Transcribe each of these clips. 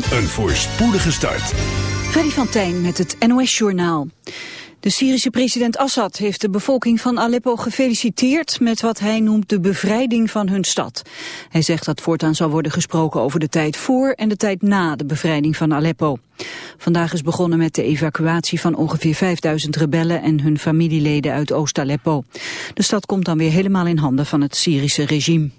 Een voorspoedige start. Freddy van Tijn met het NOS-journaal. De Syrische president Assad heeft de bevolking van Aleppo gefeliciteerd met wat hij noemt de bevrijding van hun stad. Hij zegt dat voortaan zal worden gesproken over de tijd voor en de tijd na de bevrijding van Aleppo. Vandaag is begonnen met de evacuatie van ongeveer 5000 rebellen en hun familieleden uit Oost-Aleppo. De stad komt dan weer helemaal in handen van het Syrische regime.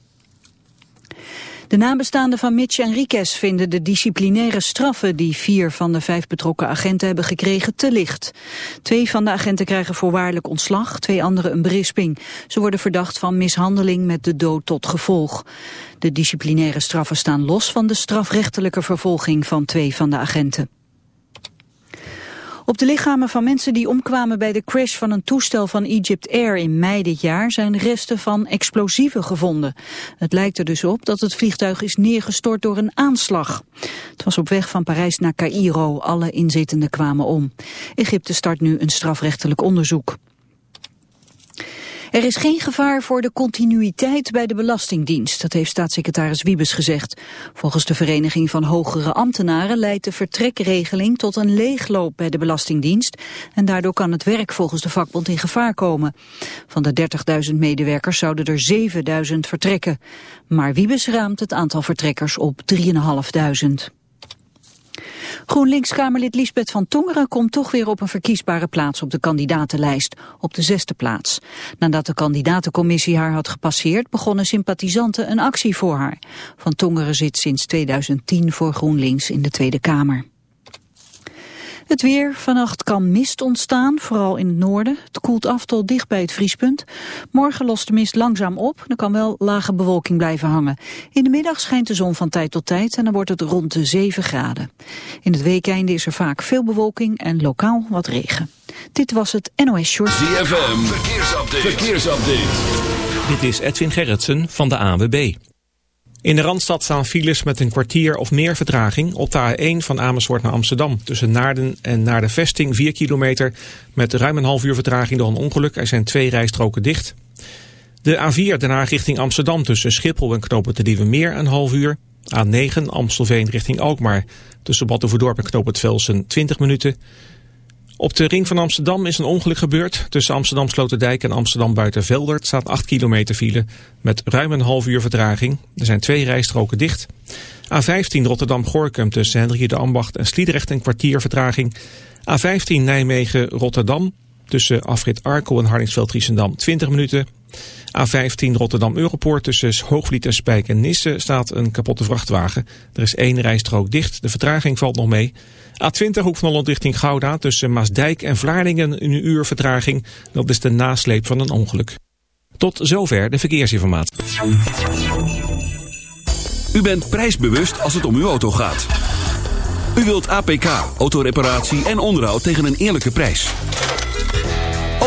De nabestaanden van Mitch Enriquez vinden de disciplinaire straffen die vier van de vijf betrokken agenten hebben gekregen te licht. Twee van de agenten krijgen voorwaardelijk ontslag, twee anderen een berisping. Ze worden verdacht van mishandeling met de dood tot gevolg. De disciplinaire straffen staan los van de strafrechtelijke vervolging van twee van de agenten. Op de lichamen van mensen die omkwamen bij de crash van een toestel van Egypt Air in mei dit jaar zijn resten van explosieven gevonden. Het lijkt er dus op dat het vliegtuig is neergestort door een aanslag. Het was op weg van Parijs naar Cairo. Alle inzittenden kwamen om. Egypte start nu een strafrechtelijk onderzoek. Er is geen gevaar voor de continuïteit bij de Belastingdienst, dat heeft staatssecretaris Wiebes gezegd. Volgens de Vereniging van Hogere Ambtenaren leidt de vertrekregeling tot een leegloop bij de Belastingdienst en daardoor kan het werk volgens de vakbond in gevaar komen. Van de 30.000 medewerkers zouden er 7.000 vertrekken. Maar Wiebes raamt het aantal vertrekkers op 3.500. GroenLinks-Kamerlid Liesbeth van Tongeren komt toch weer op een verkiesbare plaats op de kandidatenlijst, op de zesde plaats. Nadat de kandidatencommissie haar had gepasseerd, begonnen sympathisanten een actie voor haar. Van Tongeren zit sinds 2010 voor GroenLinks in de Tweede Kamer. Het weer. Vannacht kan mist ontstaan, vooral in het noorden. Het koelt af tot dicht bij het vriespunt. Morgen lost de mist langzaam op. Er kan wel lage bewolking blijven hangen. In de middag schijnt de zon van tijd tot tijd en dan wordt het rond de 7 graden. In het weekeinde is er vaak veel bewolking en lokaal wat regen. Dit was het NOS Short. ZFM. Verkeersupdate. Verkeersupdate. Dit is Edwin Gerritsen van de ANWB. In de Randstad staan files met een kwartier of meer vertraging op de A1 van Amersfoort naar Amsterdam. Tussen Naarden en naar de vesting 4 kilometer met ruim een half uur vertraging door een ongeluk. Er zijn twee rijstroken dicht. De A4 daarna richting Amsterdam tussen Schiphol en Knopen te Nieuwe Meer een half uur. A9 Amstelveen richting Alkmaar tussen Battenverdorp en Knopen Velsen 20 minuten. Op de ring van Amsterdam is een ongeluk gebeurd. Tussen Amsterdam Sloterdijk en Amsterdam Buitenveldert staat 8 kilometer file met ruim een half uur vertraging. Er zijn twee rijstroken dicht. A15 Rotterdam-Gorkum tussen Hendrik de Ambacht en Sliedrecht een kwartier vertraging. A15 Nijmegen-Rotterdam tussen Afrit Arkel en Hardingsveld-Giessendam 20 minuten. A15 Rotterdam-Europoort tussen Hoogvliet en Spijk en Nisse staat een kapotte vrachtwagen. Er is één rijstrook dicht, de vertraging valt nog mee. A20 Hoek van Holland richting Gouda tussen Maasdijk en Vlaardingen een uur vertraging. Dat is de nasleep van een ongeluk. Tot zover de verkeersinformatie. U bent prijsbewust als het om uw auto gaat. U wilt APK, autoreparatie en onderhoud tegen een eerlijke prijs.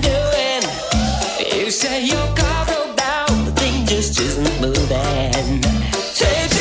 doing. You say your car broke down, the thing just isn't moving. Take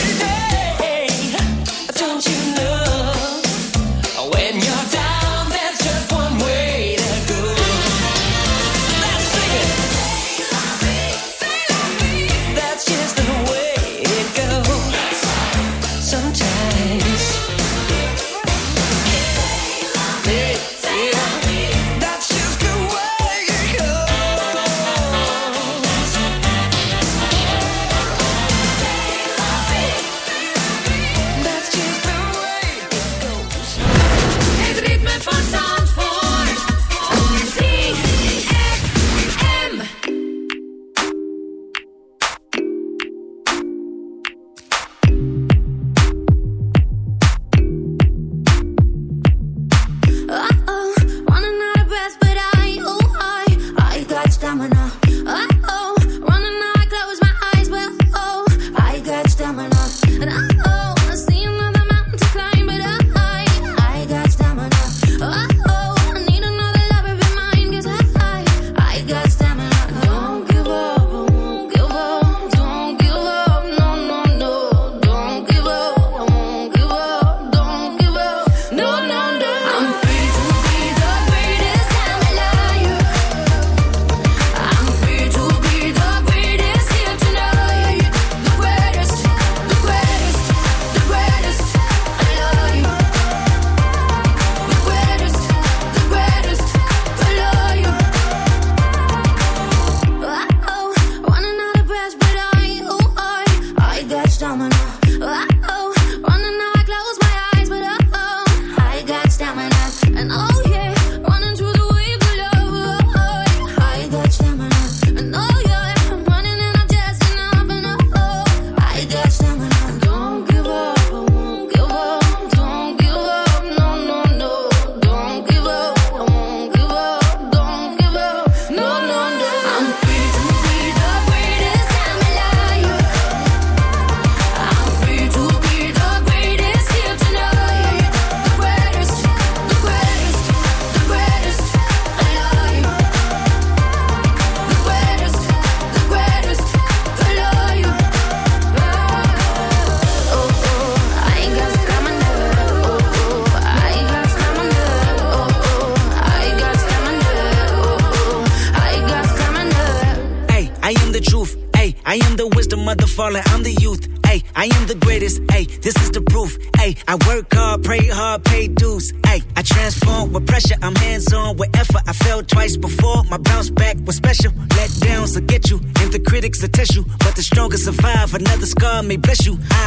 bless you.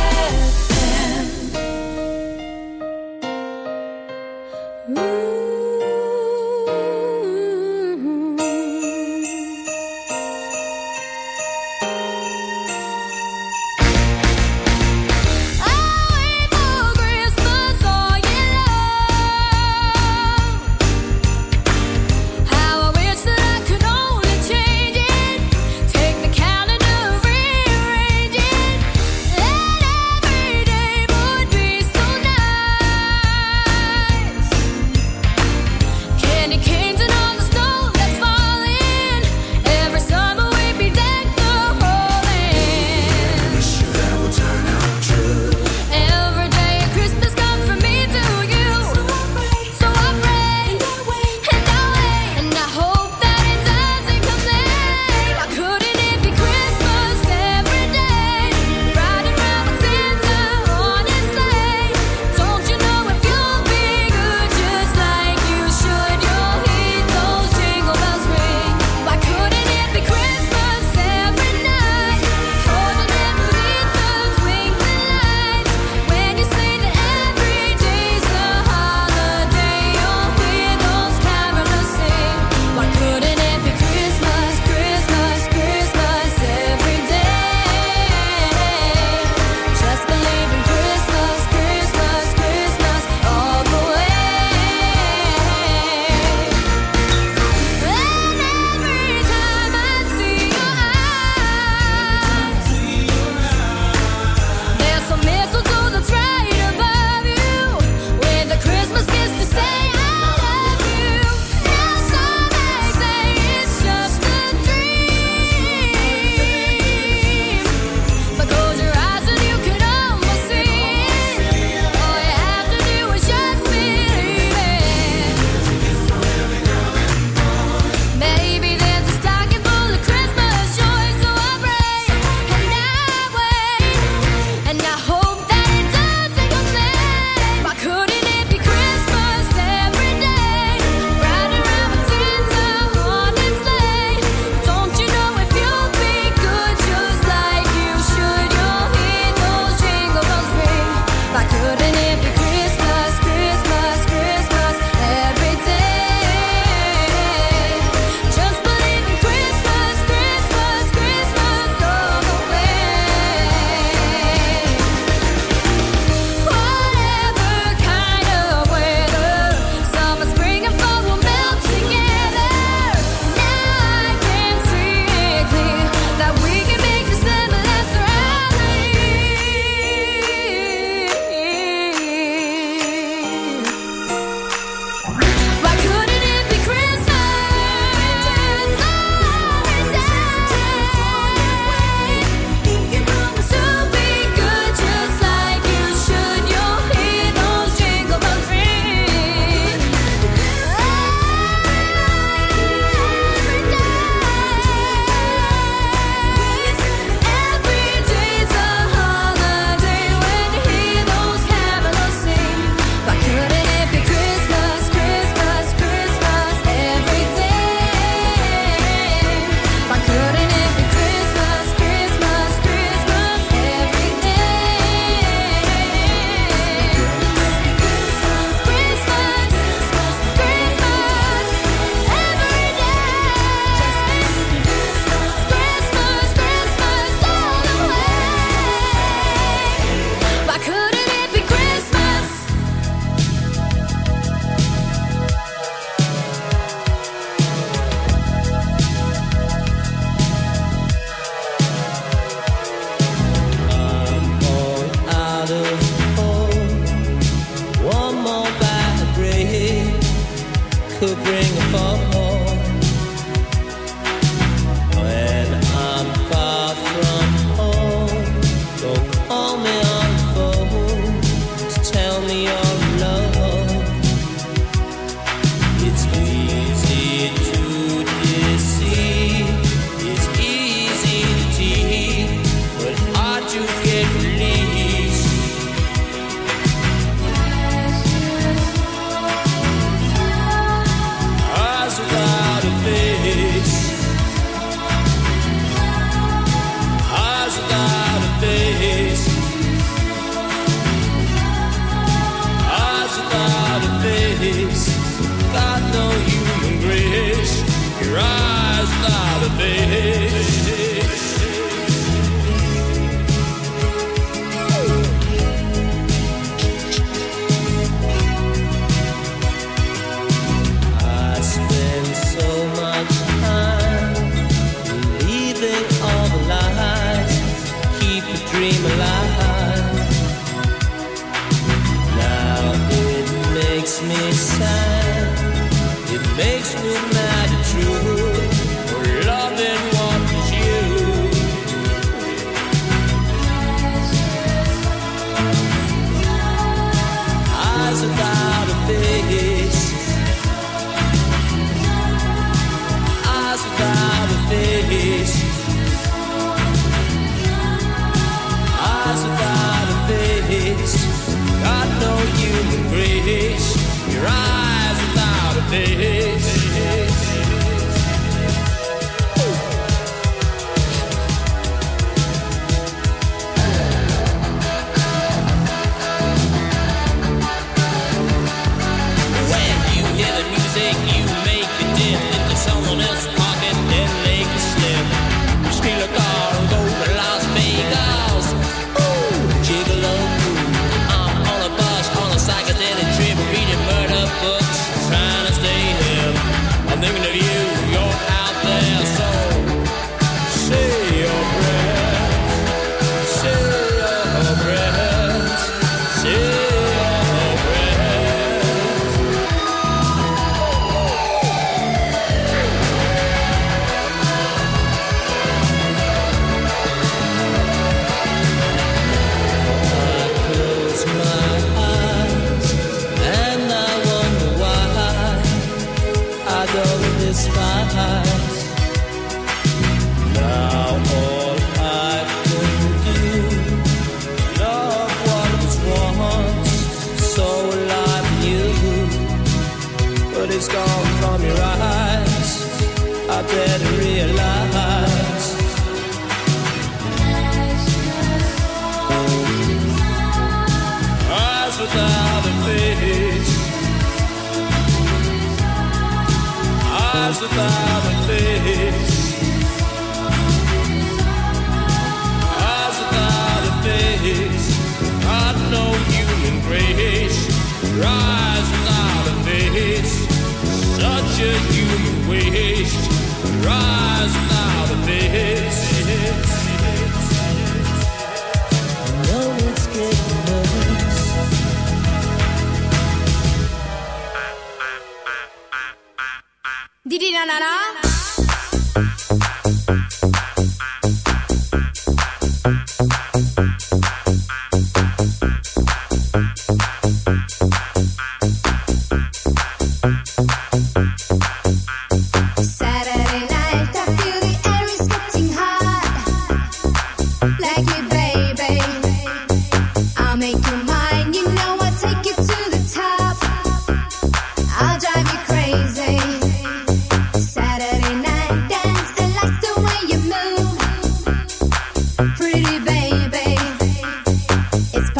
days.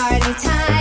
Party time,